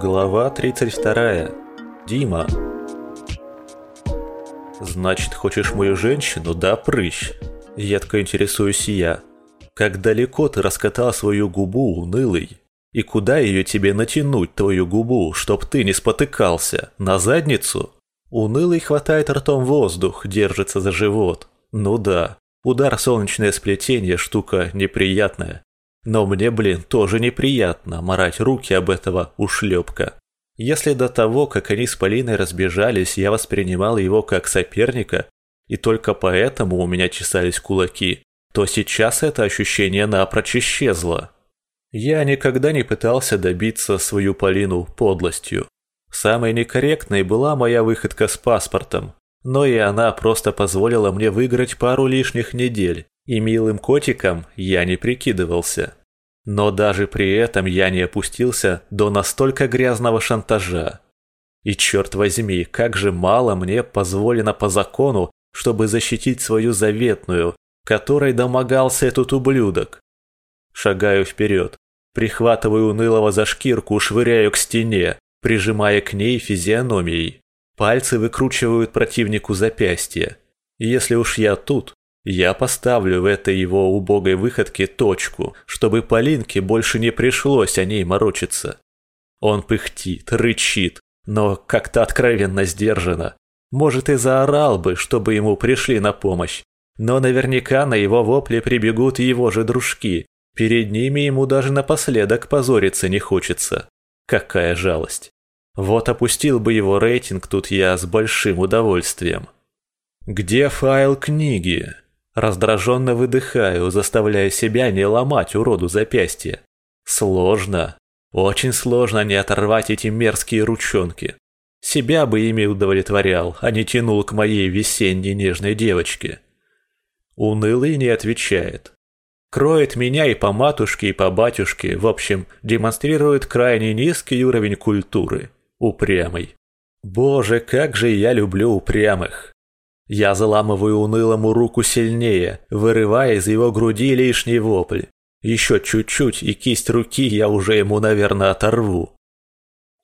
Глава 32. Дима. «Значит, хочешь мою женщину, да, прыщ?» Едко интересуюсь я. «Как далеко ты раскатал свою губу, унылый? И куда ее тебе натянуть, твою губу, чтоб ты не спотыкался? На задницу?» Унылый хватает ртом воздух, держится за живот. Ну да, удар солнечное сплетение – штука неприятная. Но мне, блин, тоже неприятно морать руки об этого ушлепка. Если до того, как они с Полиной разбежались, я воспринимал его как соперника, и только поэтому у меня чесались кулаки, то сейчас это ощущение напрочь исчезло. Я никогда не пытался добиться свою Полину подлостью. Самой некорректной была моя выходка с паспортом, но и она просто позволила мне выиграть пару лишних недель, и милым котиком я не прикидывался. Но даже при этом я не опустился до настолько грязного шантажа. И черт возьми, как же мало мне позволено по закону, чтобы защитить свою заветную, которой домогался этот ублюдок. Шагаю вперед, прихватываю унылого за шкирку, швыряю к стене, прижимая к ней физиономией. Пальцы выкручивают противнику запястье. Если уж я тут, я поставлю в этой его убогой выходке точку, чтобы Полинке больше не пришлось о ней морочиться. Он пыхтит, рычит, но как-то откровенно сдержанно. Может, и заорал бы, чтобы ему пришли на помощь. Но наверняка на его вопли прибегут его же дружки. Перед ними ему даже напоследок позориться не хочется. Какая жалость. Вот опустил бы его рейтинг тут я с большим удовольствием. Где файл книги? Раздраженно выдыхаю, заставляя себя не ломать уроду запястье. Сложно. Очень сложно не оторвать эти мерзкие ручонки. Себя бы ими удовлетворял, а не тянул к моей весенней нежной девочке. Унылый не отвечает. Кроет меня и по матушке, и по батюшке, в общем, демонстрирует крайне низкий уровень культуры. Упрямый. Боже, как же я люблю упрямых. Я заламываю унылому руку сильнее, вырывая из его груди лишний вопль. Еще чуть-чуть, и кисть руки я уже ему, наверное, оторву.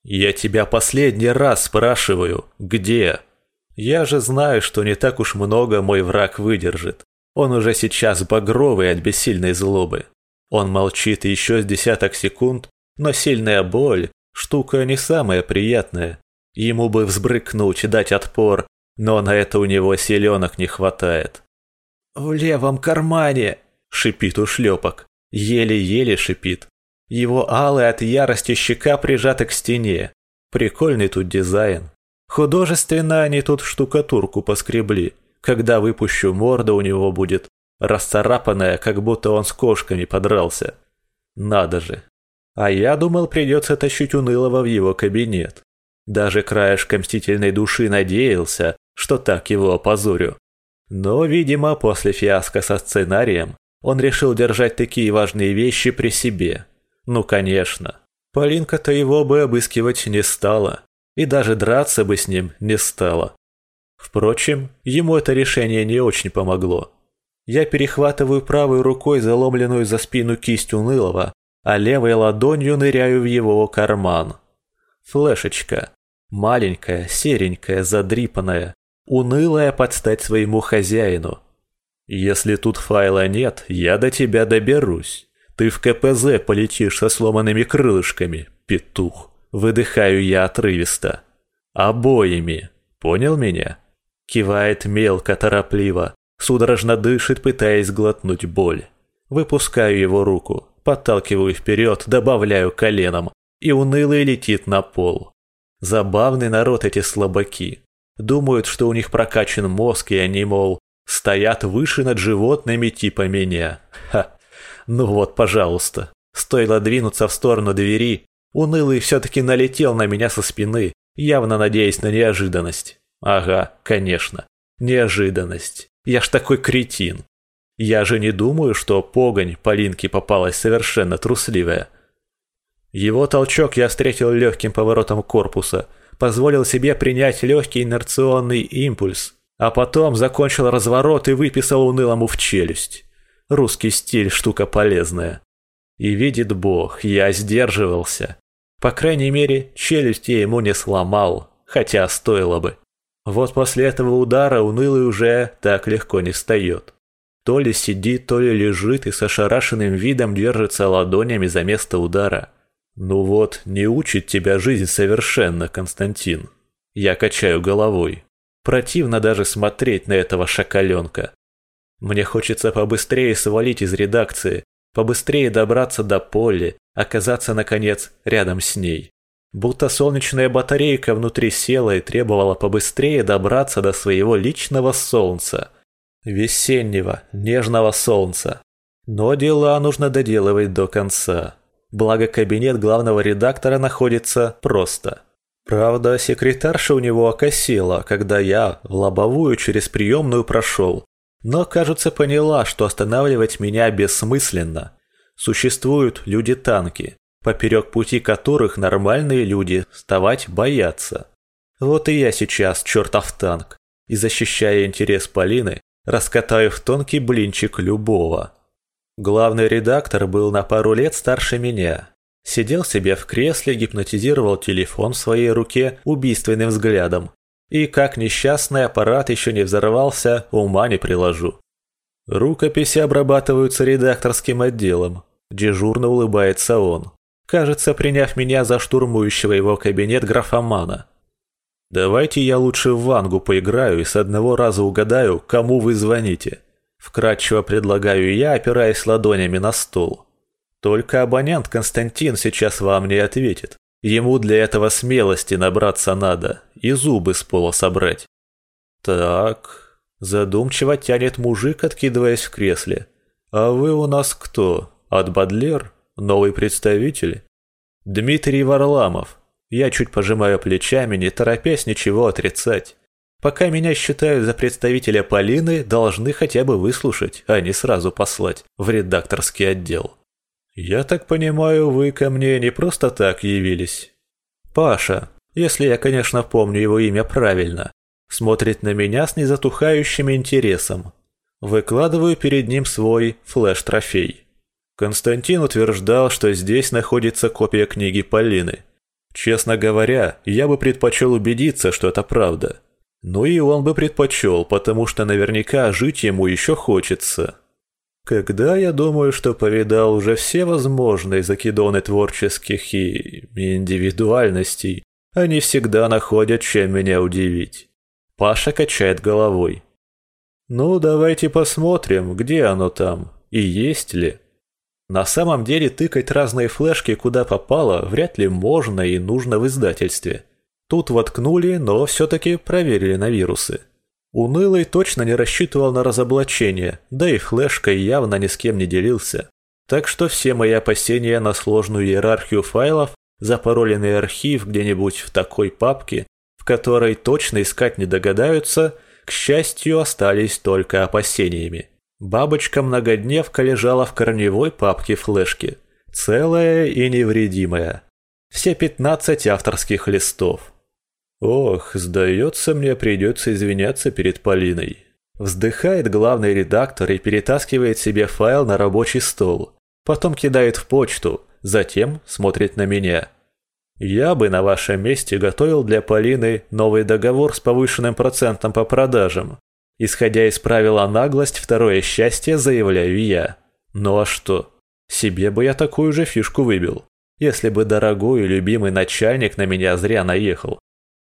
«Я тебя последний раз спрашиваю, где?» Я же знаю, что не так уж много мой враг выдержит. Он уже сейчас багровый от бессильной злобы. Он молчит еще с десяток секунд, но сильная боль – штука не самая приятная. Ему бы взбрыкнуть, дать отпор, но на это у него селенок не хватает. «В левом кармане!» — шипит ушлепок. Еле-еле шипит. Его алая от ярости щека прижата к стене. Прикольный тут дизайн. Художественно они тут штукатурку поскребли. Когда выпущу, морда у него будет расцарапанная, как будто он с кошками подрался. Надо же. А я думал, придется тащить унылого в его кабинет. Даже краешком мстительной души надеялся, что так его опозорю. Но, видимо, после фиаско со сценарием он решил держать такие важные вещи при себе. Ну, конечно. Полинка-то его бы обыскивать не стала. И даже драться бы с ним не стала. Впрочем, ему это решение не очень помогло. Я перехватываю правой рукой заломленную за спину кисть унылого, а левой ладонью ныряю в его карман. Флешечка. Маленькая, серенькая, задрипанная, унылая подстать своему хозяину. «Если тут файла нет, я до тебя доберусь. Ты в КПЗ полетишь со сломанными крылышками, петух». Выдыхаю я отрывисто. «Обоими. Понял меня?» Кивает мелко, торопливо, судорожно дышит, пытаясь глотнуть боль. Выпускаю его руку, подталкиваю вперед, добавляю коленом, и унылый летит на пол. Забавный народ эти слабаки. Думают, что у них прокачан мозг, и они, мол, стоят выше над животными типа меня. Ха. Ну вот, пожалуйста. Стоило двинуться в сторону двери, унылый все-таки налетел на меня со спины, явно надеясь на неожиданность. Ага, конечно. Неожиданность. Я ж такой кретин. Я же не думаю, что погонь Полинке попалась совершенно трусливая. Его толчок я встретил легким поворотом корпуса – позволил себе принять легкий инерционный импульс, а потом закончил разворот и выписал унылому в челюсть. Русский стиль – штука полезная. И видит Бог, я сдерживался. По крайней мере, челюсть я ему не сломал, хотя стоило бы. Вот после этого удара унылый уже так легко не встает. То ли сидит, то ли лежит и с ошарашенным видом держится ладонями за место удара. Ну вот, не учит тебя жизнь совершенно, Константин. Я качаю головой. Противно даже смотреть на этого шакаленка. Мне хочется побыстрее свалить из редакции, побыстрее добраться до Полли, оказаться, наконец, рядом с ней. Будто солнечная батарейка внутри села и требовала побыстрее добраться до своего личного солнца. Весеннего, нежного солнца. Но дела нужно доделывать до конца. Благо кабинет главного редактора находится просто. Правда, секретарша у него окосила, когда я в лобовую через приемную прошел. Но, кажется, поняла, что останавливать меня бессмысленно. Существуют люди-танки, поперек пути которых нормальные люди вставать боятся. Вот и я сейчас чертов танк, и защищая интерес Полины, раскатаю в тонкий блинчик любого. Главный редактор был на пару лет старше меня. Сидел себе в кресле, гипнотизировал телефон в своей руке убийственным взглядом. И как несчастный аппарат еще не взорвался, ума не приложу. Рукописи обрабатываются редакторским отделом. Дежурно улыбается он. Кажется, приняв меня за штурмующего его кабинет графомана. «Давайте я лучше в Вангу поиграю и с одного раза угадаю, кому вы звоните». Вкратчиво предлагаю я, опираясь ладонями на стол. Только абонент Константин сейчас вам не ответит. Ему для этого смелости набраться надо и зубы с пола собрать. Так, задумчиво тянет мужик, откидываясь в кресле. А вы у нас кто? От Бадлер? Новый представитель? Дмитрий Варламов. Я чуть пожимаю плечами, не торопясь ничего отрицать. Пока меня считают за представителя Полины, должны хотя бы выслушать, а не сразу послать в редакторский отдел. Я так понимаю, вы ко мне не просто так явились. Паша, если я, конечно, помню его имя правильно, смотрит на меня с незатухающим интересом. Выкладываю перед ним свой флеш-трофей. Константин утверждал, что здесь находится копия книги Полины. Честно говоря, я бы предпочел убедиться, что это правда. Ну и он бы предпочел, потому что наверняка жить ему еще хочется. Когда я думаю, что повидал уже все возможные закидоны творческих и индивидуальностей, они всегда находят, чем меня удивить. Паша качает головой. Ну, давайте посмотрим, где оно там и есть ли. На самом деле тыкать разные флешки куда попало вряд ли можно и нужно в издательстве. Тут воткнули, но все-таки проверили на вирусы. Унылый точно не рассчитывал на разоблачение, да и флешкой явно ни с кем не делился. Так что все мои опасения на сложную иерархию файлов, запароленный архив где-нибудь в такой папке, в которой точно искать не догадаются, к счастью, остались только опасениями. Бабочка-многодневка лежала в корневой папке флешки, целая и невредимая. Все 15 авторских листов. Ох, сдается мне, придется извиняться перед Полиной. Вздыхает главный редактор и перетаскивает себе файл на рабочий стол. Потом кидает в почту, затем смотрит на меня. Я бы на вашем месте готовил для Полины новый договор с повышенным процентом по продажам. Исходя из правила наглость, второе счастье заявляю я. Ну а что? Себе бы я такую же фишку выбил, если бы дорогой и любимый начальник на меня зря наехал.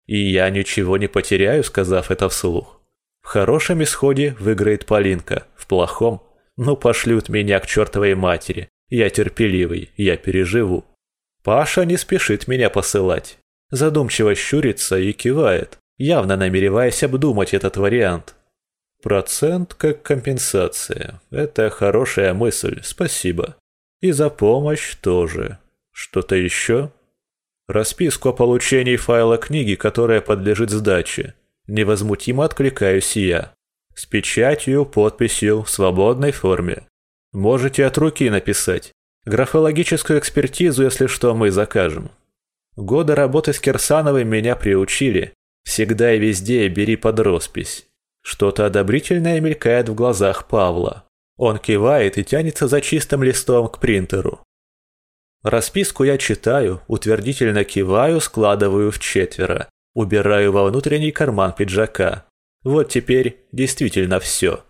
И я ничего не потеряю, сказав это вслух. В хорошем исходе выиграет Полинка, в плохом – ну пошлют меня к чертовой матери. Я терпеливый, я переживу. Паша не спешит меня посылать. Задумчиво щурится и кивает, явно намереваясь обдумать этот вариант. Процент как компенсация. Это хорошая мысль, спасибо. И за помощь тоже. Что-то еще? Расписку о получении файла книги, которая подлежит сдаче. Невозмутимо откликаюсь я. С печатью, подписью, в свободной форме. Можете от руки написать. Графологическую экспертизу, если что, мы закажем. Годы работы с Кирсановой меня приучили. Всегда и везде бери под роспись. Что-то одобрительное мелькает в глазах Павла. Он кивает и тянется за чистым листом к принтеру. Расписку я читаю, утвердительно киваю, складываю в четверо, убираю во внутренний карман пиджака. Вот теперь действительно все.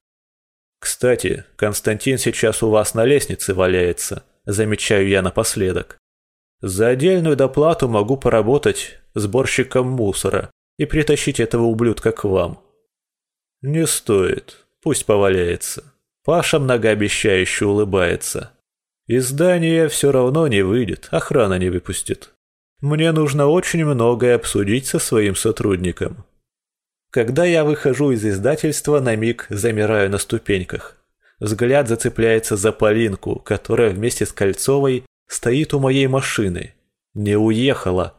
Кстати, Константин сейчас у вас на лестнице валяется, замечаю я напоследок. За отдельную доплату могу поработать сборщиком мусора и притащить этого ублюдка к вам. Не стоит, пусть поваляется. Паша многообещающе улыбается. Из здания все равно не выйдет, охрана не выпустит. Мне нужно очень многое обсудить со своим сотрудником. Когда я выхожу из издательства, на миг замираю на ступеньках. Взгляд зацепляется за Полинку, которая вместе с Кольцовой стоит у моей машины. Не уехала.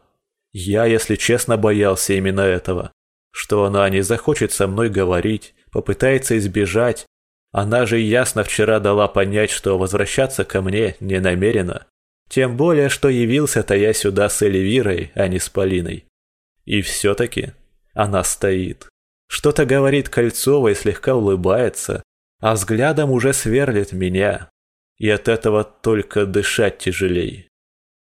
Я, если честно, боялся именно этого. Что она не захочет со мной говорить, попытается избежать, она же ясно вчера дала понять, что возвращаться ко мне не намерена. Тем более, что явился-то я сюда с Эльвирой, а не с Полиной. И все-таки она стоит. Что-то говорит Кольцова и слегка улыбается, а взглядом уже сверлит меня. И от этого только дышать тяжелее.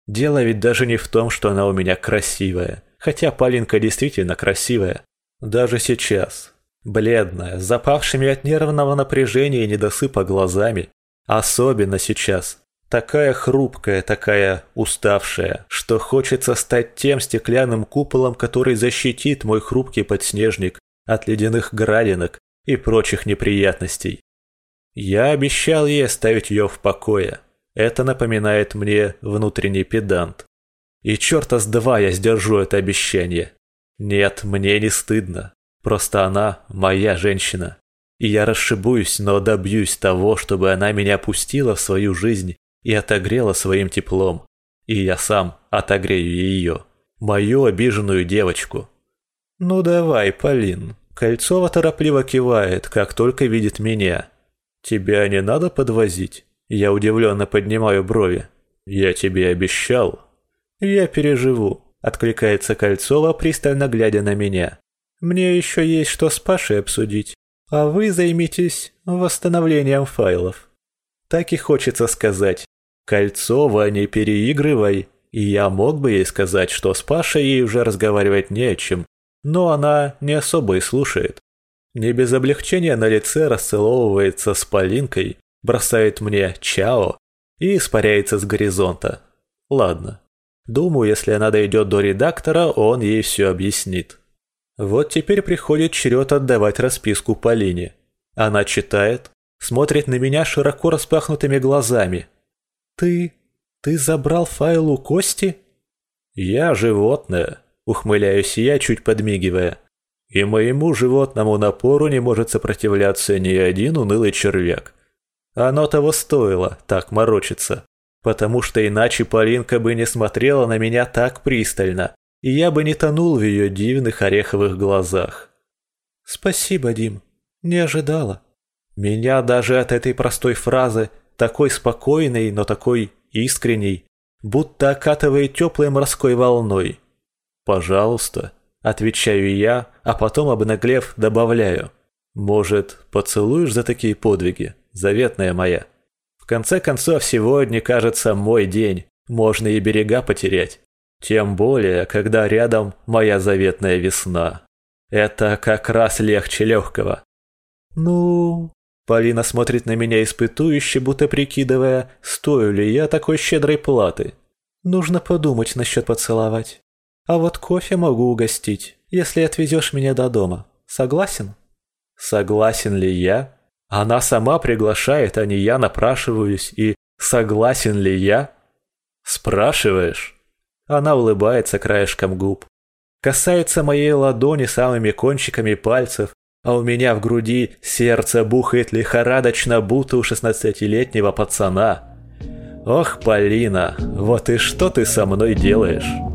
Дело ведь даже не в том, что она у меня красивая, хотя Полинка действительно красивая. Даже сейчас, Бледная, с запавшими от нервного напряжения и недосыпа глазами. Особенно сейчас. Такая хрупкая, такая уставшая, что хочется стать тем стеклянным куполом, который защитит мой хрупкий подснежник от ледяных градинок и прочих неприятностей. Я обещал ей оставить ее в покое. Это напоминает мне внутренний педант. И черта с два я сдержу это обещание. Нет, мне не стыдно. Просто она моя женщина. И я расшибусь, но добьюсь того, чтобы она меня пустила в свою жизнь и отогрела своим теплом. И я сам отогрею ее, мою обиженную девочку. «Ну давай, Полин». Кольцова торопливо кивает, как только видит меня. «Тебя не надо подвозить?» Я удивленно поднимаю брови. «Я тебе обещал». «Я переживу», — откликается Кольцова, пристально глядя на меня. Мне еще есть что с Пашей обсудить, а вы займитесь восстановлением файлов. Так и хочется сказать. Кольцова, не переигрывай. И я мог бы ей сказать, что с Пашей ей уже разговаривать не о чем, но она не особо и слушает. Не без облегчения на лице расцеловывается с Полинкой, бросает мне «чао» и испаряется с горизонта. Ладно. Думаю, если она дойдет до редактора, он ей все объяснит. Вот теперь приходит черед отдавать расписку Полине. Она читает, смотрит на меня широко распахнутыми глазами. «Ты... ты забрал файл у Кости?» «Я животное», — ухмыляюсь я, чуть подмигивая. «И моему животному напору не может сопротивляться ни один унылый червяк. Оно того стоило, так морочиться, потому что иначе Полинка бы не смотрела на меня так пристально, и я бы не тонул в ее дивных ореховых глазах. «Спасибо, Дим. Не ожидала». Меня даже от этой простой фразы, такой спокойной, но такой искренней, будто окатывает теплой морской волной. «Пожалуйста», — отвечаю я, а потом, обнаглев, добавляю. «Может, поцелуешь за такие подвиги, заветная моя?» В конце концов, сегодня, кажется, мой день, можно и берега потерять. Тем более, когда рядом моя заветная весна. Это как раз легче легкого. Ну... Полина смотрит на меня испытующе, будто прикидывая, стою ли я такой щедрой платы. Нужно подумать насчет поцеловать. А вот кофе могу угостить, если отвезешь меня до дома. Согласен? Согласен ли я? Она сама приглашает, а не я напрашиваюсь. И согласен ли я? Спрашиваешь? Она улыбается краешком губ. Касается моей ладони самыми кончиками пальцев, а у меня в груди сердце бухает лихорадочно, будто у шестнадцатилетнего пацана. Ох, Полина, вот и что ты со мной делаешь?